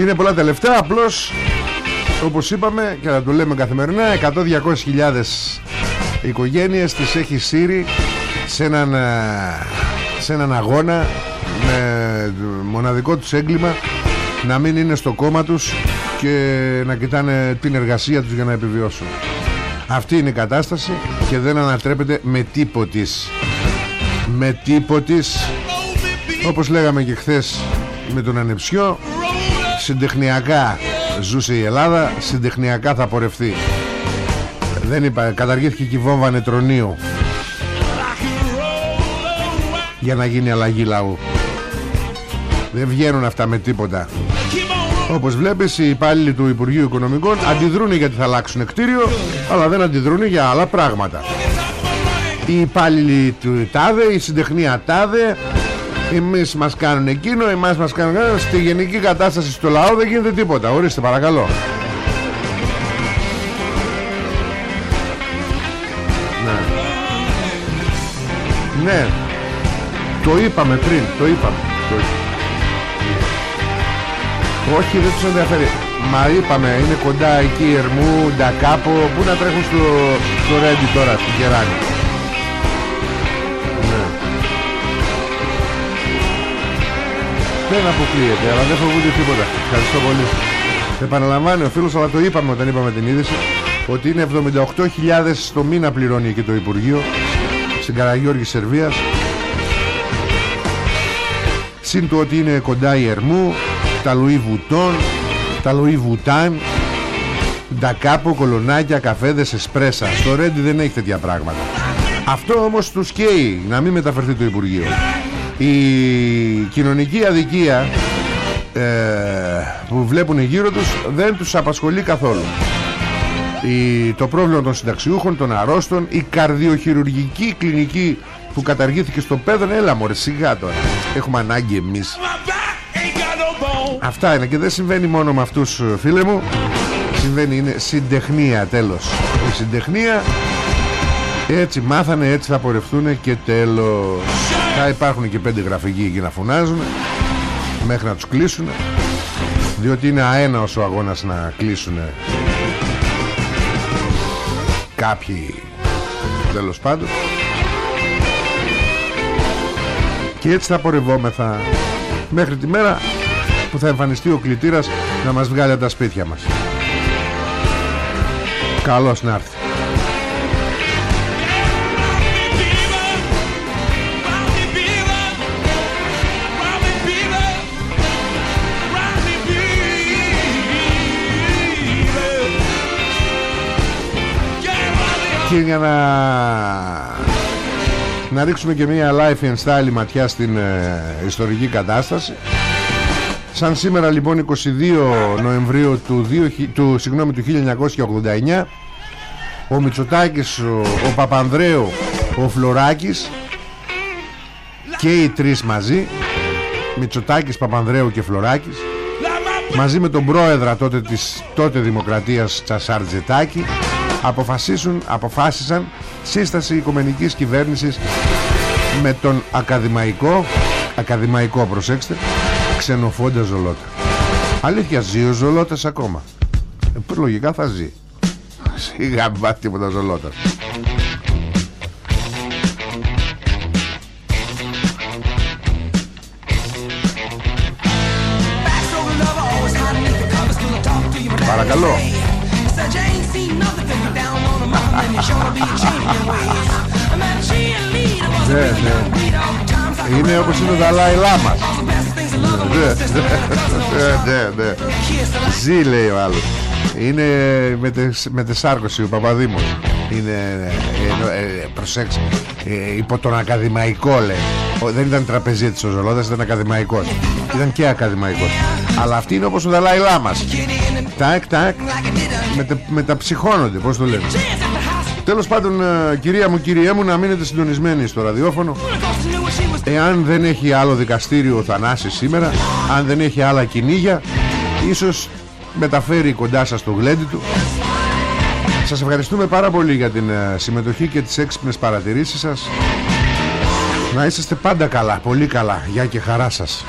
D: Είναι πολλά τα λεφτά Απλώς όπως είπαμε και θα το λέμε καθημερινά 100-200 χιλιάδες οικογένειες τις έχει σύρει σε έναν, ε, σε έναν αγώνα με μοναδικό τους έγκλημα να μην είναι στο κόμμα τους και να κοιτάνε την εργασία τους για να επιβιώσουν. Αυτή είναι η κατάσταση και δεν ανατρέπεται με τίποτης. Με τίποτης. Όπως λέγαμε και χθες με τον Ανεψιό συντεχνιακά ζούσε η Ελλάδα συντεχνιακά θα πορευτεί. Δεν είπα καταργήθηκε και η βόμβα νετρονίου για να γίνει αλλαγή λαού. Δεν βγαίνουν αυτά με τίποτα. Όπως βλέπεις οι υπάλληλοι του Υπουργείου Οικονομικών αντιδρούν γιατί θα αλλάξουν κτίριο αλλά δεν αντιδρούν για άλλα πράγματα. Οι υπάλληλοι του ΤΑΔΕ η συντεχνία ΤΑΔΕ εμείς μας κάνουν εκείνο Εμάς μας κάνουν εκείνο. Στη γενική κατάσταση στο λαό δεν γίνεται τίποτα. Ορίστε παρακαλώ. Ναι. Ναι. Το είπαμε πριν Το είπαμε. Το... Όχι δεν τους ενδιαφέρει. Μα είπαμε είναι κοντά εκεί Ερμού, Ντακάπο. Πού να τρέχουν στο, στο Ρέντι τώρα Στην Κεράνη Δεν αποκλείεται αλλά δεν φοβούνται τίποτα. Ευχαριστώ πολύ. Επαναλαμβάνει ο φίλος αλλά το είπαμε όταν είπαμε την είδηση Ότι είναι 78.000 στο μήνα πληρώνει εκεί το Υπουργείο Στην Καραγιώργη Σερβίας. Συν του ότι είναι κοντά η Ερμού Τα Λουί Βουτών Τα Λουί Βουτάν Ντακάπο, κολονάκια, καφέδες, εσπρέσα. Στο Ρέντι δεν έχει τέτοια πράγματα. Αυτό όμως τους καίει Να μην μεταφερθεί το Υπουργείο Η κοινωνική αδικία ε, Που βλέπουν γύρω τους Δεν τους απασχολεί καθόλου. Η, Το πρόβλημα των συνταξιούχων Των αρρώστων Η καρδιοχειρουργική κλινική που καταργήθηκε στο Πέδρο Έλα μωρέ σιγά τώρα. Έχουμε ανάγκη εμείς. Αυτά είναι και δεν συμβαίνει μόνο με αυτούς φίλε μου. Συμβαίνει είναι συντεχνία τέλος. Η συντεχνία έτσι μάθανε έτσι θα πορευτούν και τέλος. Θα υπάρχουν και πέντε γραφικοί εκεί να φωνάζουν Μέχρι να τους κλείσουν Διότι είναι αέναος ο αγώνας να κλείσουν Κάποιοι. Τέλος πάντων. Και έτσι θα πορευόμεθα Μέχρι τη μέρα που θα εμφανιστεί ο κλητήρας Να μας βγάλει από τα σπίτια μας. Καλώς να έρθει Και για να να ρίξουμε και μια life and style ματιά στην ε, ιστορική κατάσταση. Σαν σήμερα λοιπόν 22 Νοεμβρίου του, 2, του, συγγνώμη, του 1989 Ο Μητσοτάκης, ο, ο Παπανδρέου, ο Φλωράκης Και οι τρεις μαζί Μητσοτάκης, Παπανδρέου και Φλωράκης Μαζί με τον πρόεδρα τότε της τότε Δημοκρατίας Τσασάρτζετάκη αποφασίσουν, αποφάσισαν σύσταση οικομενικής κυβέρνησης με τον ακαδημαϊκό ακαδημαϊκό προσέξτε ξενοφόντα Ζολότα. Αλήθεια ζει ο Ζολότας ακόμα; Ε, λογικά θα ζει. Σιγά μπα τίποτα Ζολότας. Παρακαλώ ναι, ναι. Είναι όπως είναι ο Δαλάη Λάμας. Ναι, ναι, ναι. Ζει λέει ο άλλος. Είναι με τεσάρκωση ο Παπαδήμος. Είναι ε, Προσέξτε Υπό τον ακαδημαϊκό λέει. Δεν ήταν τραπεζίτης ο Ζολόδας Ήταν ακαδημαϊκός. Ήταν και ακαδημαϊκός. Αλλά αυτή είναι όπως ο Δαλάη Λάμας. Τάκ τάκ. Μεταψυχώνονται Πώς το λέμε Τέλος πάντων ε, κυρία μου κυρία μου να μείνετε συντονισμένοι στο ραδιόφωνο. Εάν δεν έχει άλλο δικαστήριο ο Θανάσης σήμερα Αν δεν έχει άλλα κυνήγια Ίσως μεταφέρει κοντά σας το γλέντι του. Σας ευχαριστούμε πάρα πολύ για την ε, συμμετοχή και τις έξυπνες παρατηρήσεις σας. Να είσαστε πάντα καλά, πολύ καλά. Γεια και χαρά σας